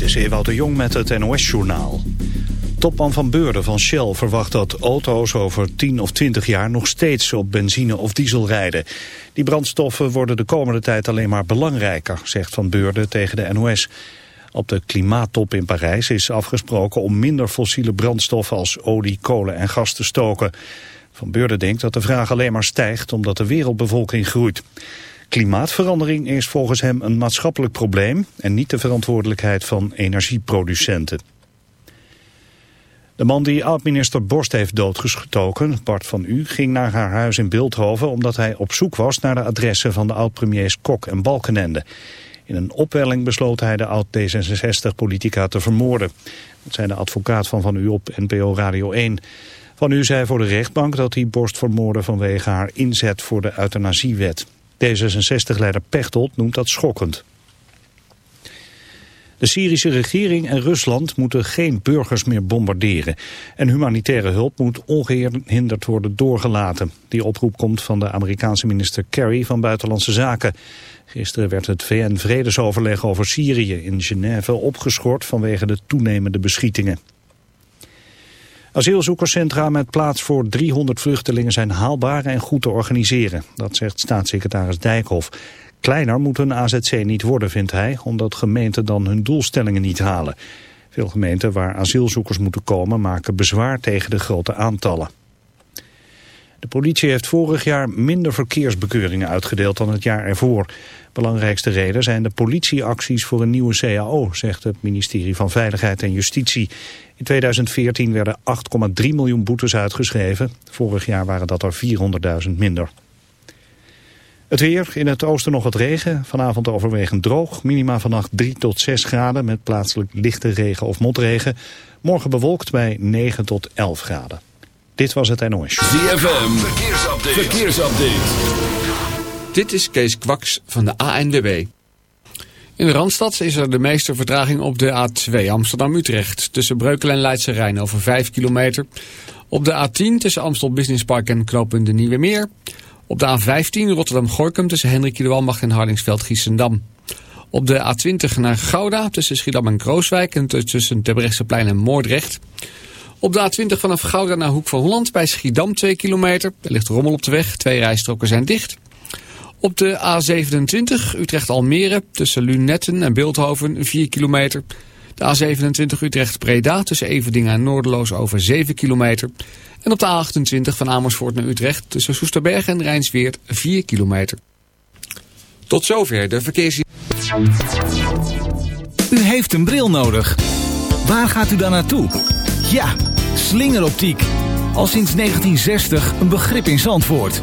Dit is Ewout de Jong met het NOS-journaal. Topman van Beurden van Shell verwacht dat auto's over 10 of 20 jaar nog steeds op benzine of diesel rijden. Die brandstoffen worden de komende tijd alleen maar belangrijker, zegt Van Beurden tegen de NOS. Op de klimaattop in Parijs is afgesproken om minder fossiele brandstoffen als olie, kolen en gas te stoken. Van Beurden denkt dat de vraag alleen maar stijgt omdat de wereldbevolking groeit. Klimaatverandering is volgens hem een maatschappelijk probleem en niet de verantwoordelijkheid van energieproducenten. De man die oud-minister Borst heeft doodgestoken, Bart van U, ging naar haar huis in Beeldhoven omdat hij op zoek was naar de adressen van de oud-premiers Kok en Balkenende. In een opwelling besloot hij de oud-D66-politica te vermoorden. Dat zei de advocaat van Van U op NPO Radio 1. Van U zei voor de rechtbank dat hij Borst vermoordde vanwege haar inzet voor de euthanasiewet. D66-leider Pechtold noemt dat schokkend. De Syrische regering en Rusland moeten geen burgers meer bombarderen. En humanitaire hulp moet ongehinderd worden doorgelaten. Die oproep komt van de Amerikaanse minister Kerry van Buitenlandse Zaken. Gisteren werd het VN-vredesoverleg over Syrië in Genève opgeschort vanwege de toenemende beschietingen. Asielzoekerscentra met plaats voor 300 vluchtelingen zijn haalbaar en goed te organiseren. Dat zegt staatssecretaris Dijkhoff. Kleiner moet een AZC niet worden, vindt hij, omdat gemeenten dan hun doelstellingen niet halen. Veel gemeenten waar asielzoekers moeten komen maken bezwaar tegen de grote aantallen. De politie heeft vorig jaar minder verkeersbekeuringen uitgedeeld dan het jaar ervoor. Belangrijkste reden zijn de politieacties voor een nieuwe CAO, zegt het ministerie van Veiligheid en Justitie. In 2014 werden 8,3 miljoen boetes uitgeschreven. Vorig jaar waren dat er 400.000 minder. Het weer, in het oosten nog wat regen. Vanavond overwegend droog. Minima vannacht 3 tot 6 graden met plaatselijk lichte regen of motregen. Morgen bewolkt bij 9 tot 11 graden. Dit was het NOS. ZFM, verkeersupdate. verkeersupdate. Dit is Kees Kwaks van de ANWB. In de Randstad is er de meeste vertraging op de A2 Amsterdam-Utrecht. Tussen Breukelen en Leidse Rijn over 5 kilometer. Op de A10 tussen Amstel Business Park en knooppunt de Nieuwe Meer. Op de A15 Rotterdam-Gorkum tussen Hendrik Iederwalmach en Hardingsveld-Giessendam. Op de A20 naar Gouda tussen Schiedam en Krooswijk en tussen Terbrechtseplein en Moordrecht. Op de A20 vanaf Gouda naar Hoek van Holland bij Schiedam 2 kilometer. Er ligt rommel op de weg, twee rijstroken zijn dicht. Op de A27 Utrecht-Almere tussen Lunetten en Beeldhoven 4 kilometer. De A27 Utrecht-Breda tussen Everdingen en Noorderloos over 7 kilometer. En op de A28 van Amersfoort naar Utrecht tussen Soesterberg en Rijnsweert 4 kilometer. Tot zover de verkeers... U heeft een bril nodig. Waar gaat u dan naartoe? Ja, slingeroptiek. Al sinds 1960 een begrip in Zandvoort.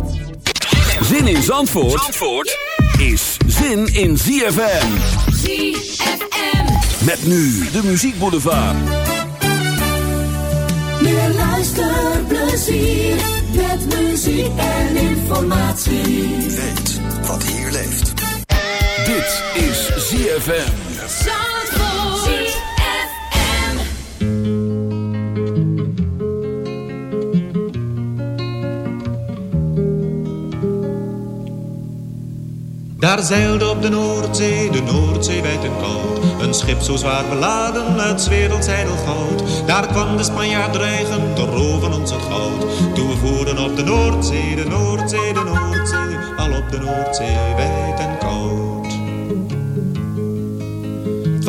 Zin in Zandvoort, Zandvoort? is zin in ZFM. ZFM. Met nu de muziekboulevard. Meer luisterplezier met muziek en informatie. Weet wat hier leeft. Dit is ZFM. Zandvoort. Daar zeilde op de Noordzee, de Noordzee wijd en koud. Een schip zo zwaar beladen, het werelds goud. Daar kwam de Spanjaard dreigen, te roven ons het goud. Toen we voeren op de Noordzee, de Noordzee, de Noordzee. Al op de Noordzee wijd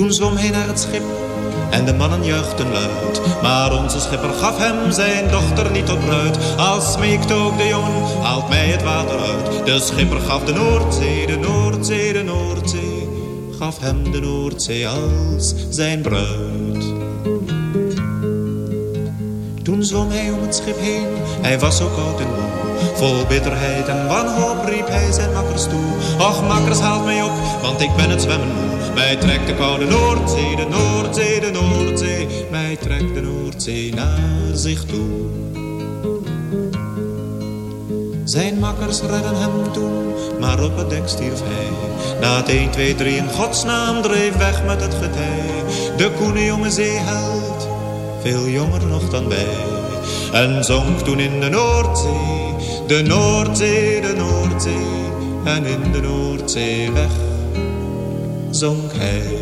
Toen zwom hij naar het schip en de mannen juichten luid. Maar onze schipper gaf hem zijn dochter niet tot bruid. Als smeekte ook de jongen, haalt mij het water uit. De schipper gaf de Noordzee, de Noordzee, de Noordzee. Gaf hem de Noordzee als zijn bruid. Toen zwom hij om het schip heen, hij was zo koud en moe. Vol bitterheid en wanhoop riep hij zijn makkers toe. Och, makkers, haalt mij op, want ik ben het zwemmen. Mij trekt de koude Noordzee, de Noordzee, de Noordzee. Mij trekt de Noordzee naar zich toe. Zijn makkers redden hem toen, maar op het dek stierf hij. Na het 1, 2, 3 in godsnaam dreef weg met het getij. De koene jonge zeeheld, veel jonger nog dan wij. En zonk toen in de Noordzee, de Noordzee, de Noordzee. En in de Noordzee weg zonk hij.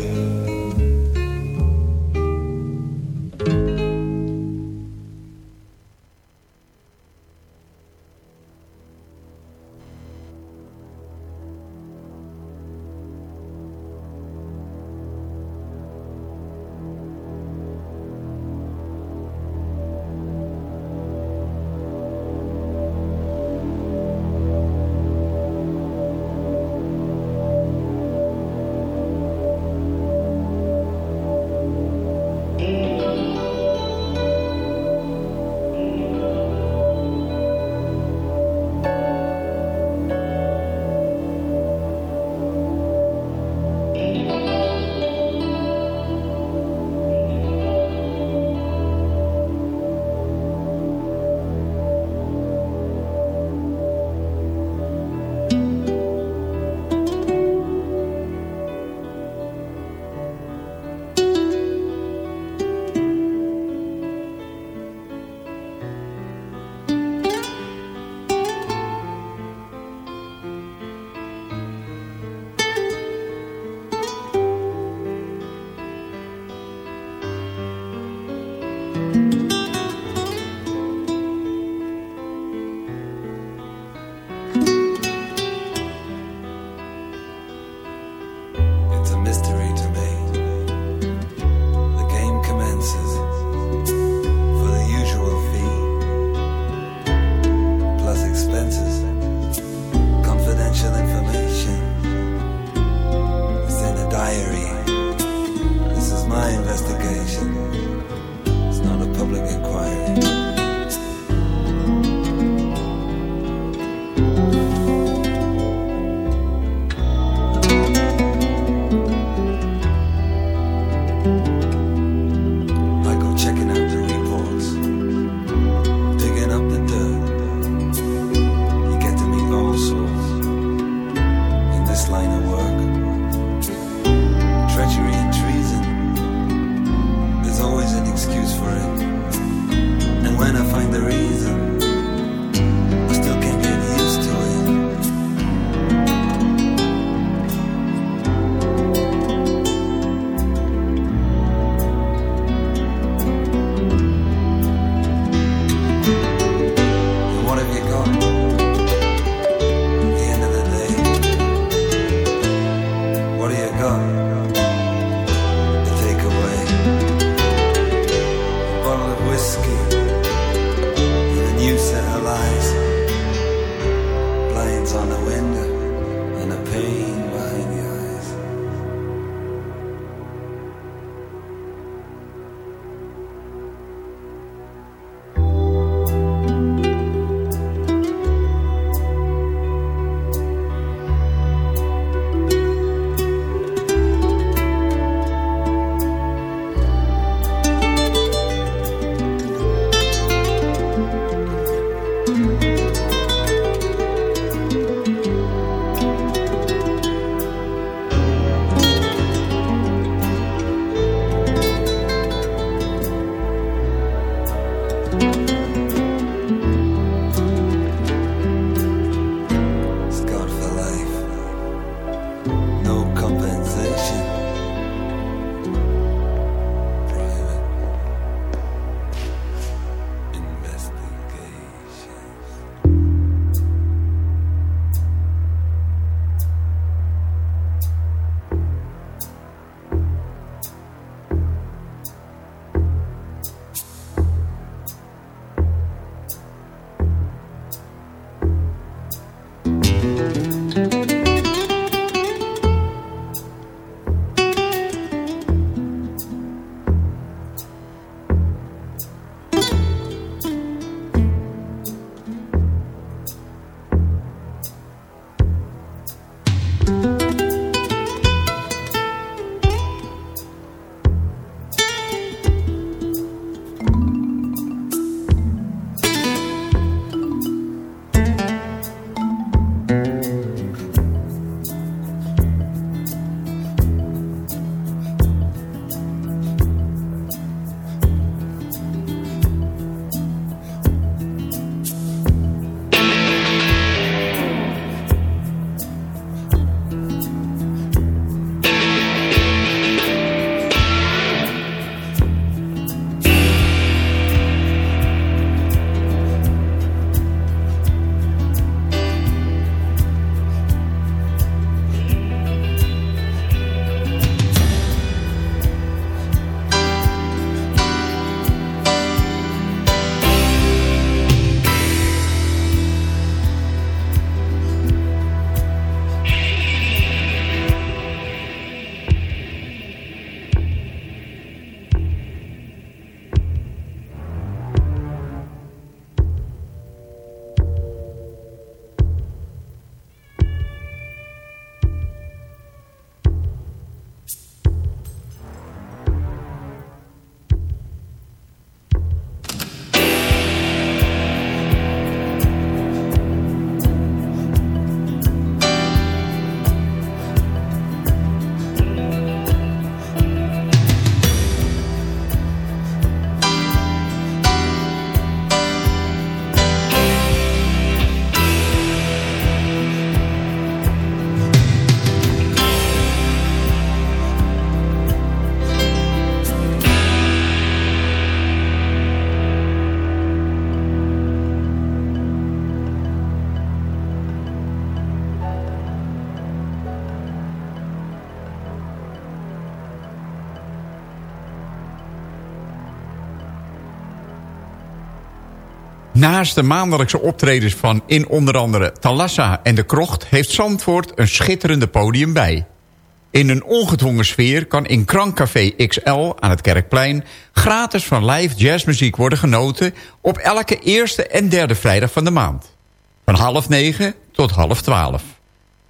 Naast de maandelijkse optredens van in onder andere Talassa en De Krocht... heeft Zandvoort een schitterende podium bij. In een ongedwongen sfeer kan in Krankcafé XL aan het Kerkplein... gratis van live jazzmuziek worden genoten... op elke eerste en derde vrijdag van de maand. Van half negen tot half twaalf.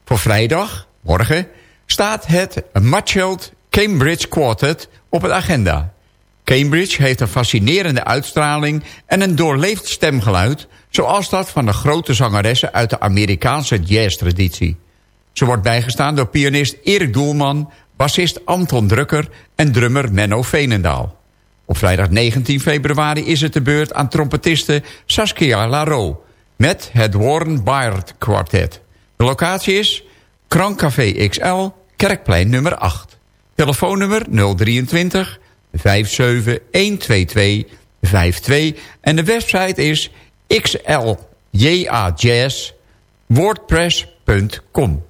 Voor vrijdag, morgen, staat het Matcheld Cambridge Quartet op de agenda. Cambridge heeft een fascinerende uitstraling en een doorleefd stemgeluid... zoals dat van de grote zangeressen uit de Amerikaanse jazztraditie. Ze wordt bijgestaan door pianist Erik Doelman, bassist Anton Drukker en drummer Menno Veenendaal. Op vrijdag 19 februari is het de beurt aan trompetiste Saskia Laro... met het Warren Baird Quartet. De locatie is Krankcafé XL, Kerkplein nummer 8. Telefoonnummer 023 57 122 52 en de website is xljazz.wordpress.com.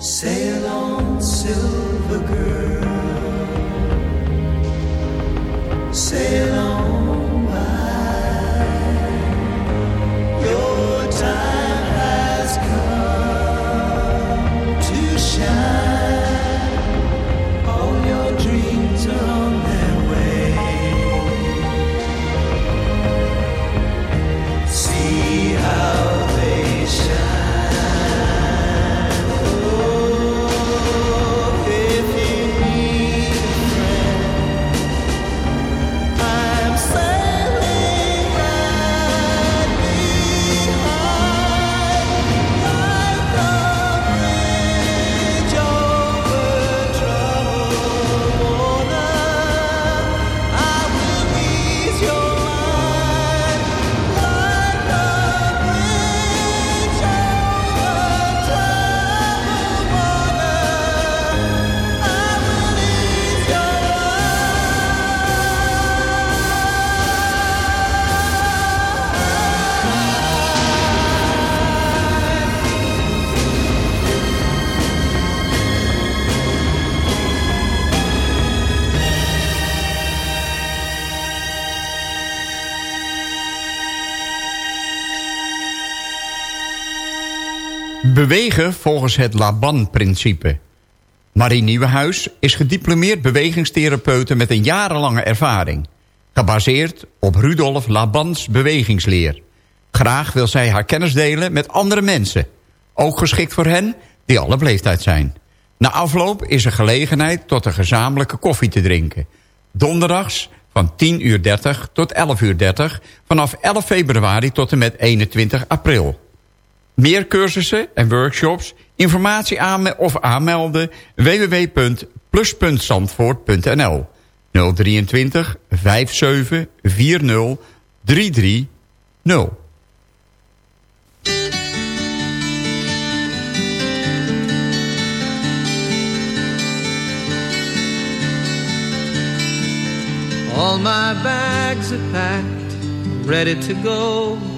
Sail on, silver girl. Volgens het Laban-principe. Marie Nieuwenhuis is gediplomeerd bewegingstherapeute met een jarenlange ervaring. Gebaseerd op Rudolf Labans bewegingsleer. Graag wil zij haar kennis delen met andere mensen. Ook geschikt voor hen die alle leeftijd zijn. Na afloop is er gelegenheid tot een gezamenlijke koffie te drinken. Donderdags van 10.30 uur tot 11.30 uur vanaf 11 februari tot en met 21 april. Meer cursussen en workshops, informatie aanme of aanmelden www.plus.zandvoort.nl 023 57 40 330 All my bags are packed, ready to go.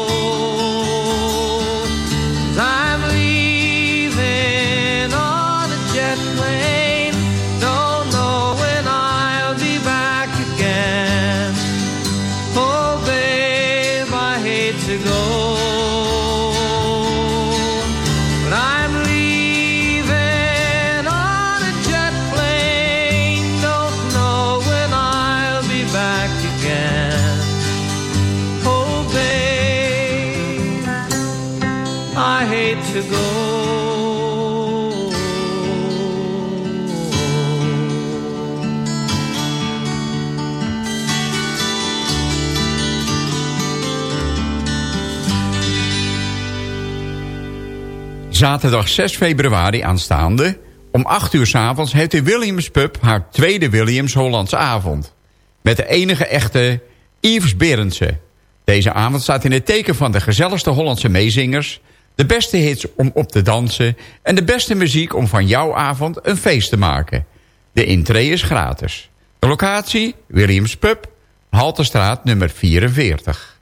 Zaterdag 6 februari aanstaande... om 8 uur s avonds heeft de Williams Pub haar tweede Williams Hollandse avond. Met de enige echte Yves Berendsen. Deze avond staat in het teken van de gezelligste Hollandse meezingers... de beste hits om op te dansen... en de beste muziek om van jouw avond een feest te maken. De intree is gratis. De locatie, Williams Pub, Haltestraat nummer 44.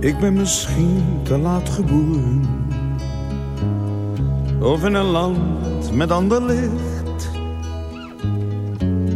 Ik ben misschien te laat geboren. Of in een land met ander licht.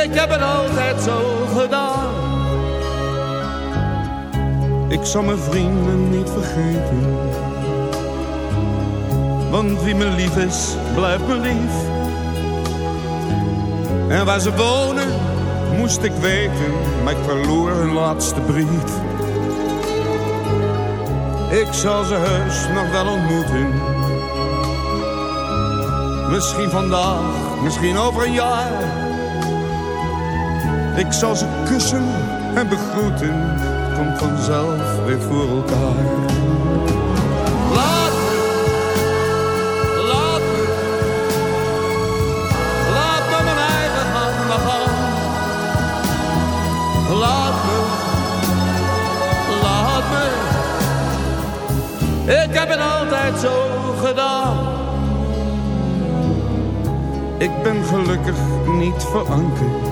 ik heb het altijd zo gedaan. Ik zal mijn vrienden niet vergeten. Want wie me lief is, blijft me lief. En waar ze wonen, moest ik weten, maar ik verloor hun laatste brief. Ik zal ze heus nog wel ontmoeten. Misschien vandaag, misschien over een jaar. Ik zal ze kussen en begroeten, komt vanzelf weer voor elkaar. Laat me, laat me, laat me mijn eigen hand maar gaan. Laat me, laat me, ik heb het altijd zo gedaan. Ik ben gelukkig niet verankerd.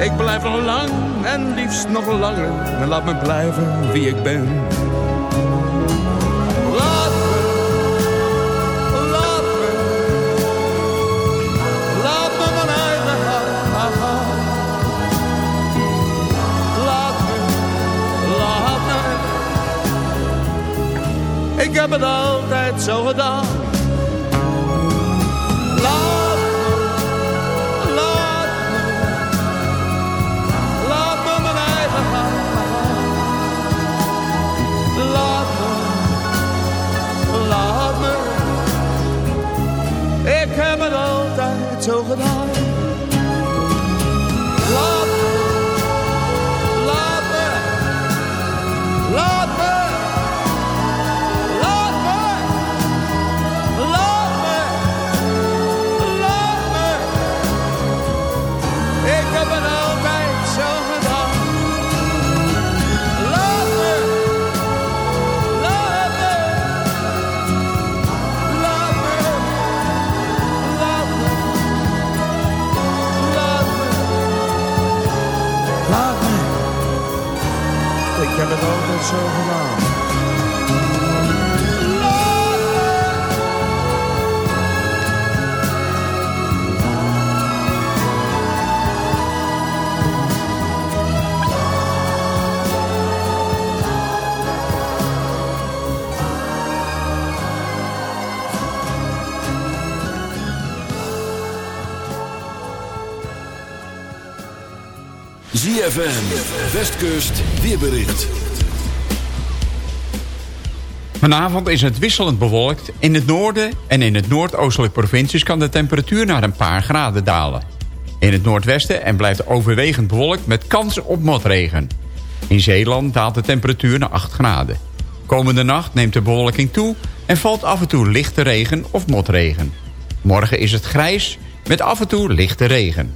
Ik blijf nog lang en liefst nog langer. En laat me blijven wie ik ben. Laat me, laat me, laat me mijn eigen maar gaan. Laat me, laat me. Ik heb het altijd zo gedaan. ZFM, Westkust, weerbericht. Vanavond is het wisselend bewolkt. In het noorden en in het noordoostelijke provincies kan de temperatuur naar een paar graden dalen. In het noordwesten en blijft overwegend bewolkt met kans op motregen. In Zeeland daalt de temperatuur naar 8 graden. Komende nacht neemt de bewolking toe en valt af en toe lichte regen of motregen. Morgen is het grijs met af en toe lichte regen.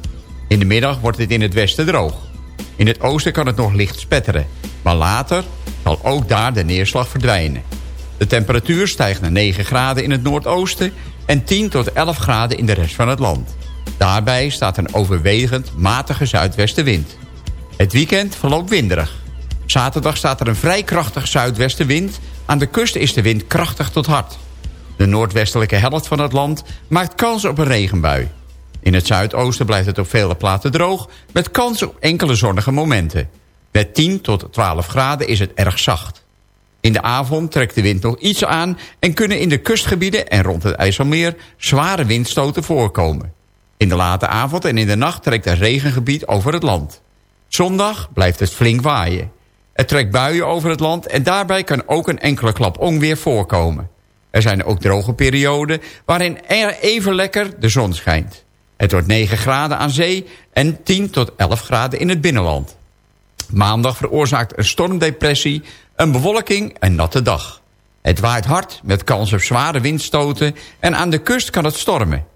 In de middag wordt het in het westen droog. In het oosten kan het nog licht spetteren. Maar later zal ook daar de neerslag verdwijnen. De temperatuur stijgt naar 9 graden in het noordoosten... en 10 tot 11 graden in de rest van het land. Daarbij staat een overwegend matige zuidwestenwind. Het weekend verloopt winderig. Zaterdag staat er een vrij krachtig zuidwestenwind. Aan de kust is de wind krachtig tot hard. De noordwestelijke helft van het land maakt kans op een regenbui. In het zuidoosten blijft het op vele plaatsen droog... met kans op enkele zonnige momenten. Met 10 tot 12 graden is het erg zacht. In de avond trekt de wind nog iets aan... en kunnen in de kustgebieden en rond het IJsselmeer... zware windstoten voorkomen. In de late avond en in de nacht trekt een regengebied over het land. Zondag blijft het flink waaien. Er trekt buien over het land en daarbij kan ook een enkele klap onweer voorkomen. Er zijn ook droge perioden waarin er even lekker de zon schijnt. Het wordt 9 graden aan zee en 10 tot 11 graden in het binnenland. Maandag veroorzaakt een stormdepressie, een bewolking en natte dag. Het waait hard met kans op zware windstoten en aan de kust kan het stormen.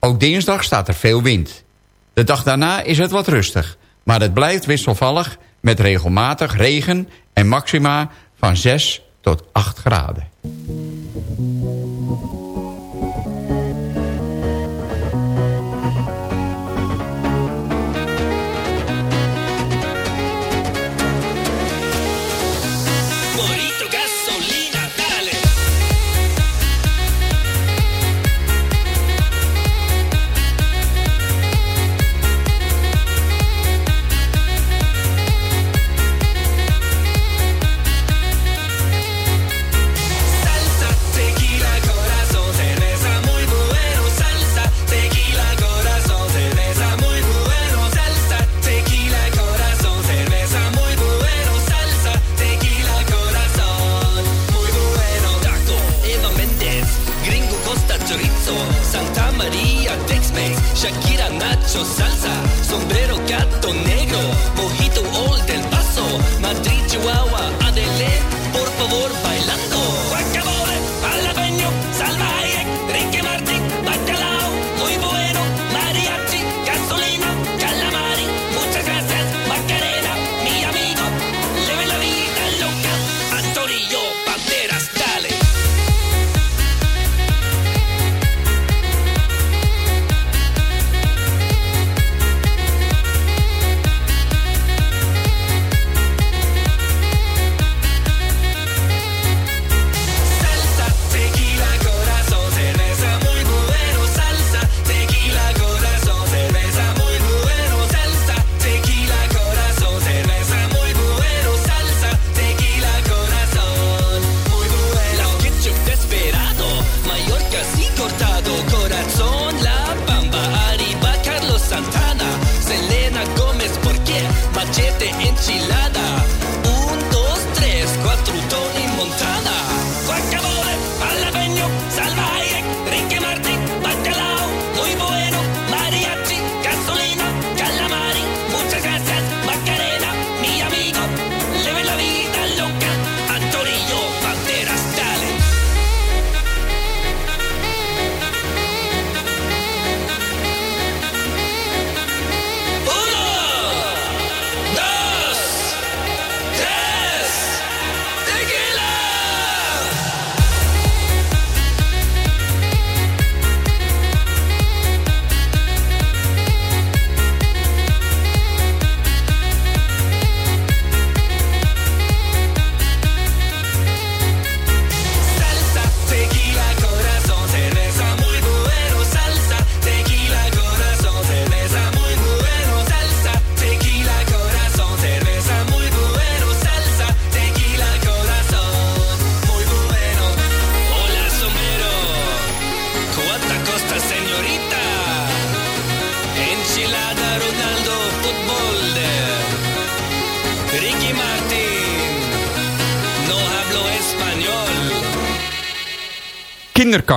Ook dinsdag staat er veel wind. De dag daarna is het wat rustig, maar het blijft wisselvallig met regelmatig regen en maxima van 6 tot 8 graden.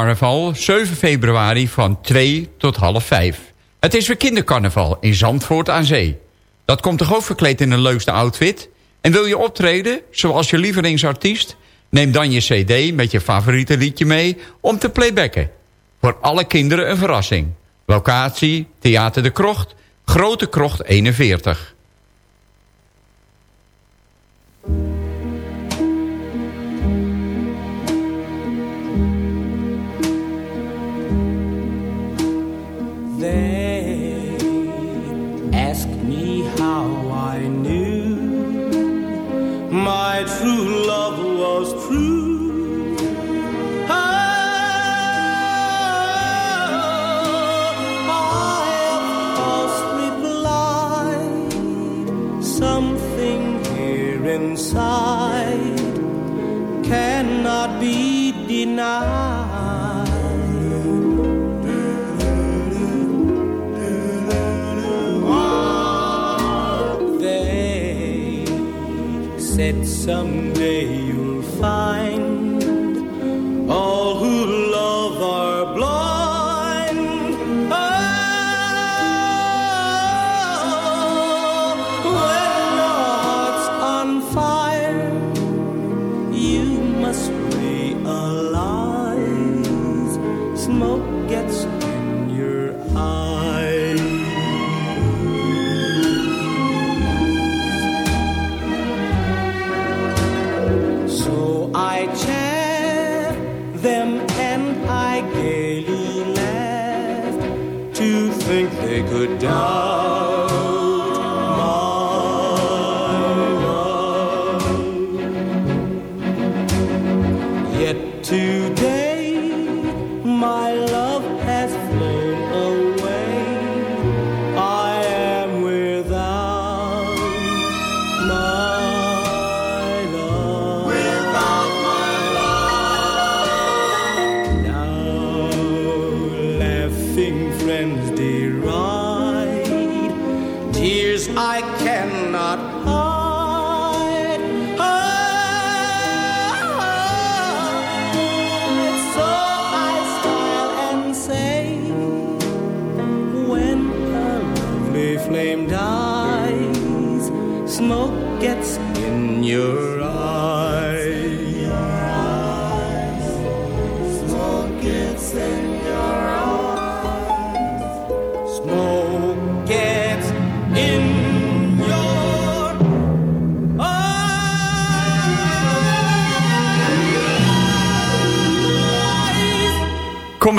Kindercarnaval, 7 februari van 2 tot half 5. Het is weer kindercarnaval in Zandvoort aan Zee. Dat komt toch ook verkleed in een leukste outfit? En wil je optreden, zoals je lievelingsartiest? Neem dan je cd met je favoriete liedje mee om te playbacken. Voor alle kinderen een verrassing. Locatie, Theater de Krocht, Grote Krocht 41. They said someday you'll find all down.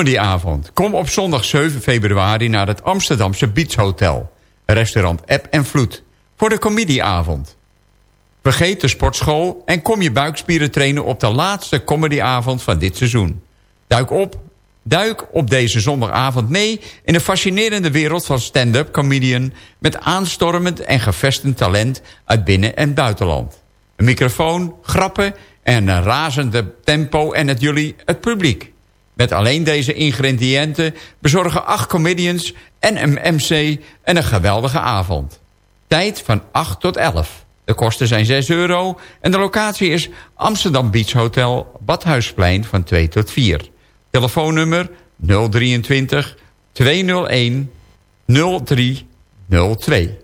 Comedyavond. Kom op zondag 7 februari naar het Amsterdamse Beach Hotel. Restaurant App en Vloed. Voor de comedyavond. Vergeet de sportschool en kom je buikspieren trainen op de laatste comedyavond van dit seizoen. Duik op, duik op deze zondagavond mee in de fascinerende wereld van stand-up comedian... met aanstormend en gevestend talent uit binnen- en buitenland. Een microfoon, grappen en een razende tempo en het jullie, het publiek. Met alleen deze ingrediënten bezorgen acht comedians en een MC en een geweldige avond. Tijd van 8 tot 11. De kosten zijn 6 euro en de locatie is Amsterdam Beach Hotel Badhuisplein van 2 tot 4. Telefoonnummer 023 201 0302.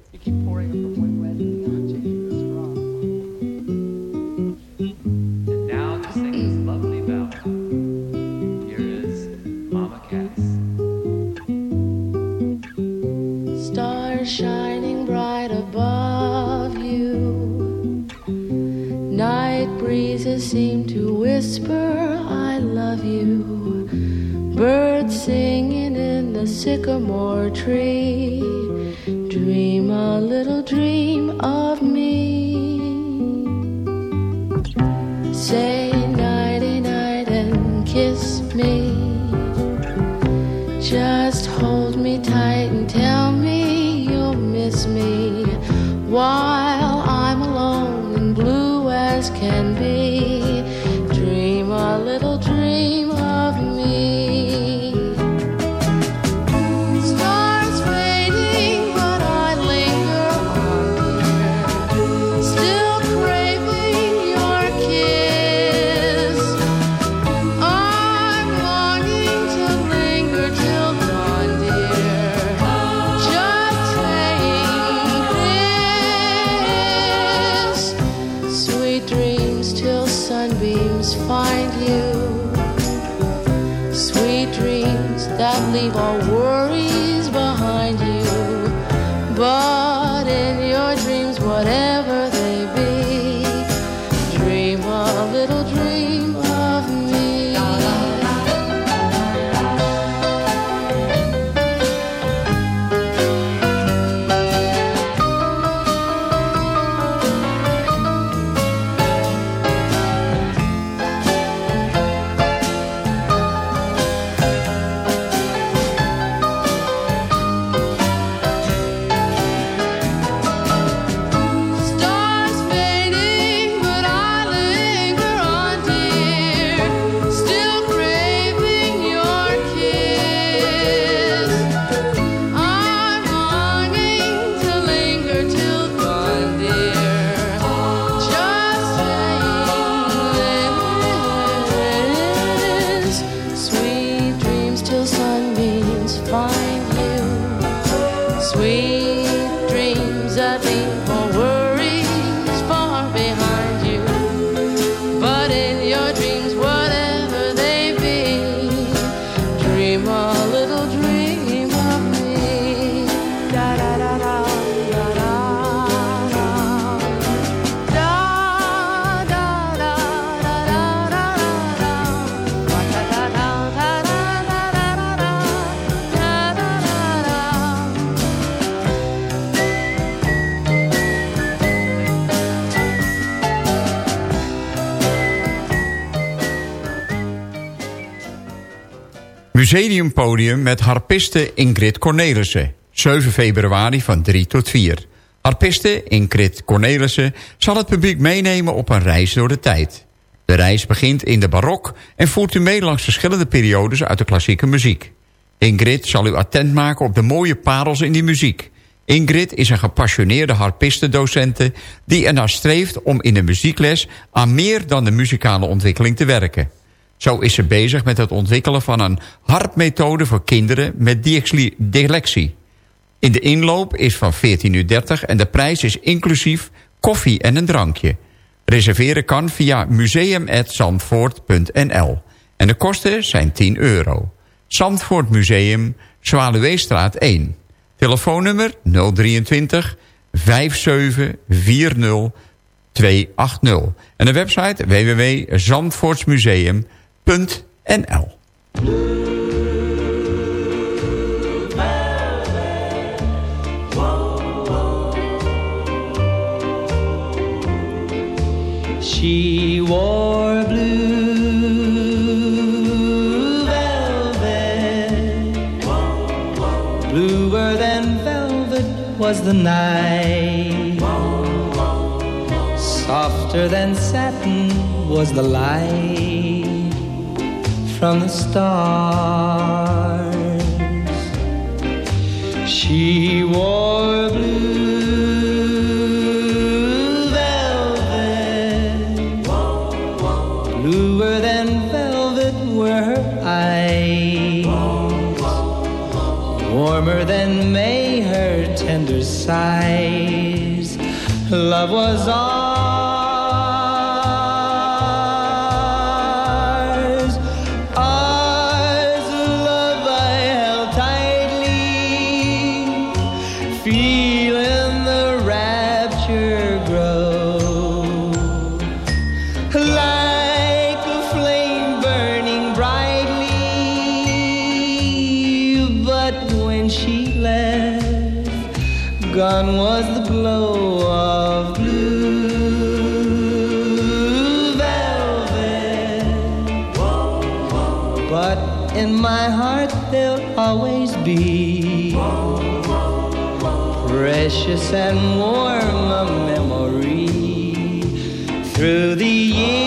Whisper, I love you. Birds singing in the sycamore tree. Dream a little Museumpodium met harpiste Ingrid Cornelissen. 7 februari van 3 tot 4. Harpiste Ingrid Cornelissen zal het publiek meenemen op een reis door de tijd. De reis begint in de barok en voert u mee langs verschillende periodes uit de klassieke muziek. Ingrid zal u attent maken op de mooie parels in die muziek. Ingrid is een gepassioneerde harpistendocente die ernaar streeft om in de muziekles aan meer dan de muzikale ontwikkeling te werken. Zo is ze bezig met het ontwikkelen van een harpmethode voor kinderen met dyslexie-. In de inloop is van 14.30 uur en de prijs is inclusief koffie en een drankje. Reserveren kan via museum.zandvoort.nl en de kosten zijn 10 euro. Zandvoort Museum, Zwaluweestraat 1. Telefoonnummer 023 5740 280. En de website www.zandvoortsmuseum.nl She wore blue velvet. Bluer than velvet was the night. Softer than satin was the light from the stars. She wore blue velvet. Bluer than velvet were her eyes. Warmer than May her tender sighs. Love was ours. Precious and warm a memory. Through the years,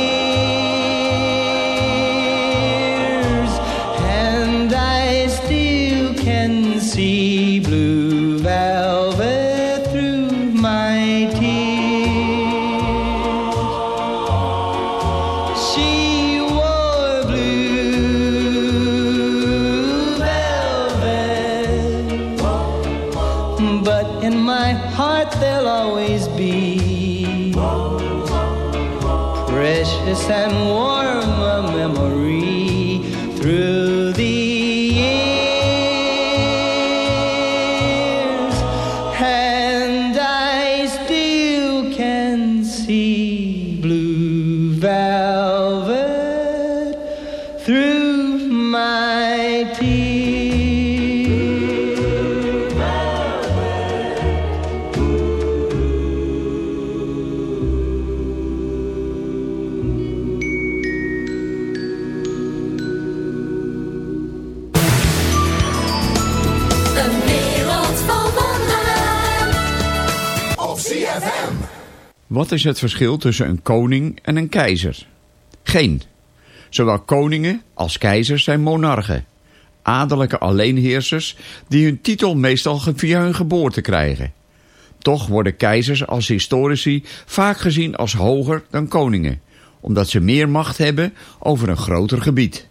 Wat is het verschil tussen een koning en een keizer? Geen. Zowel koningen als keizers zijn monarchen. Adellijke alleenheersers die hun titel meestal via hun geboorte krijgen. Toch worden keizers als historici vaak gezien als hoger dan koningen, omdat ze meer macht hebben over een groter gebied.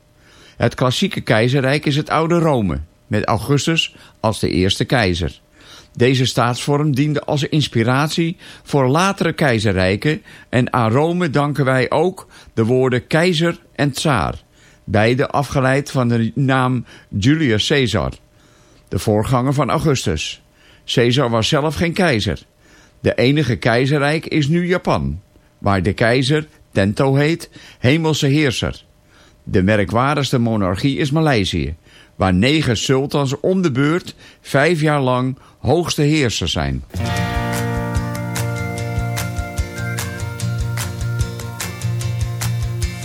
Het klassieke keizerrijk is het oude Rome, met Augustus als de eerste keizer. Deze staatsvorm diende als inspiratie voor latere keizerrijken en aan Rome danken wij ook de woorden keizer en tsaar, beide afgeleid van de naam Julius Caesar, de voorganger van Augustus. Caesar was zelf geen keizer. De enige keizerrijk is nu Japan, waar de keizer Tento heet, hemelse heerser. De merkwaardigste monarchie is Maleisië, waar negen sultans om de beurt vijf jaar lang hoogste heerser zijn.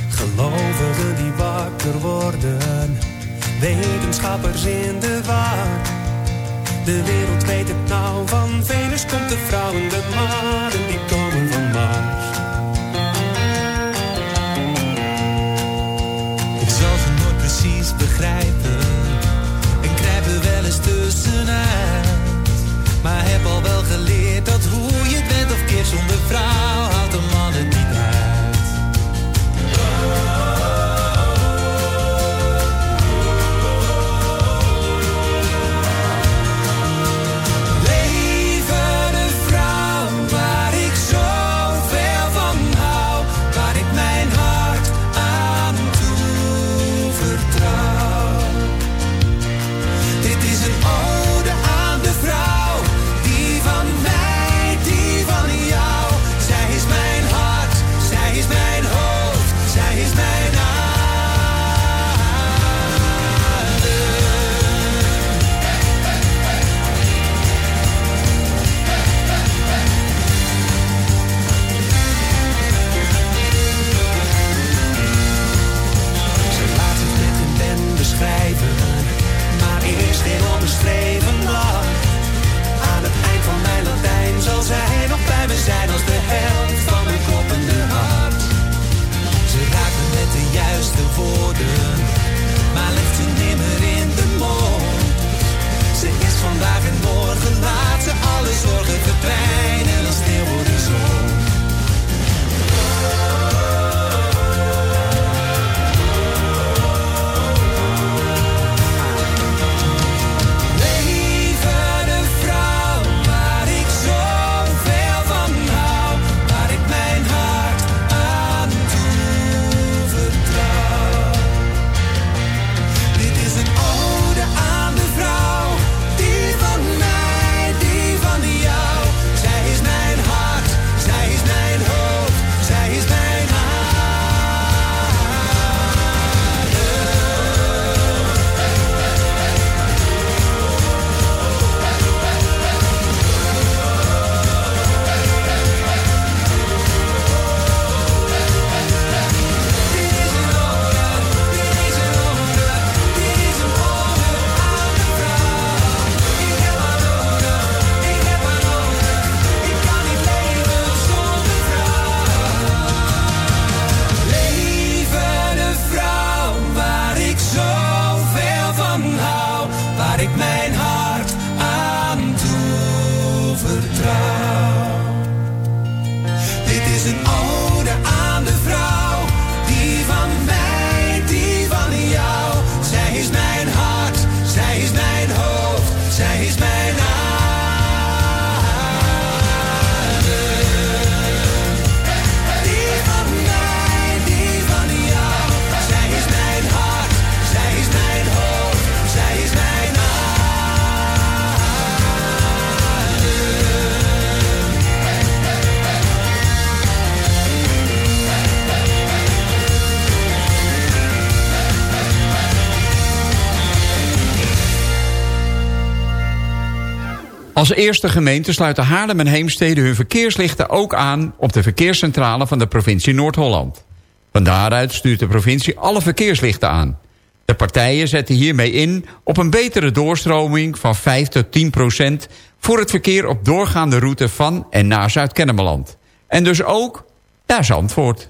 Gelovigen die wakker worden, wetenschappers in de war. De Als eerste gemeente sluiten Haarlem en Heemstede hun verkeerslichten ook aan... op de verkeerscentrale van de provincie Noord-Holland. Van daaruit stuurt de provincie alle verkeerslichten aan. De partijen zetten hiermee in op een betere doorstroming van 5 tot 10 procent... voor het verkeer op doorgaande route van en naar Zuid-Kennemerland. En dus ook naar Zandvoort.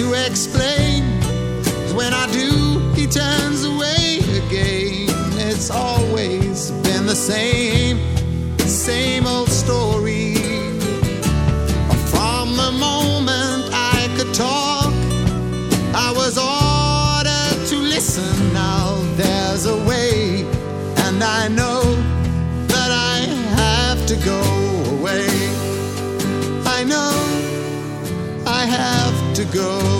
To explain? 'Cause When I do, he turns away again. It's always been the same, same old story. Go.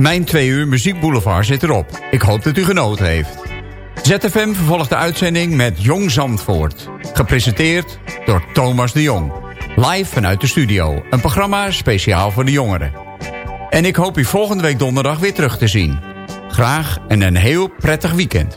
Mijn twee uur muziekboulevard zit erop. Ik hoop dat u genoten heeft. ZFM vervolgt de uitzending met Jong Zandvoort. Gepresenteerd door Thomas de Jong. Live vanuit de studio. Een programma speciaal voor de jongeren. En ik hoop u volgende week donderdag weer terug te zien. Graag en een heel prettig weekend.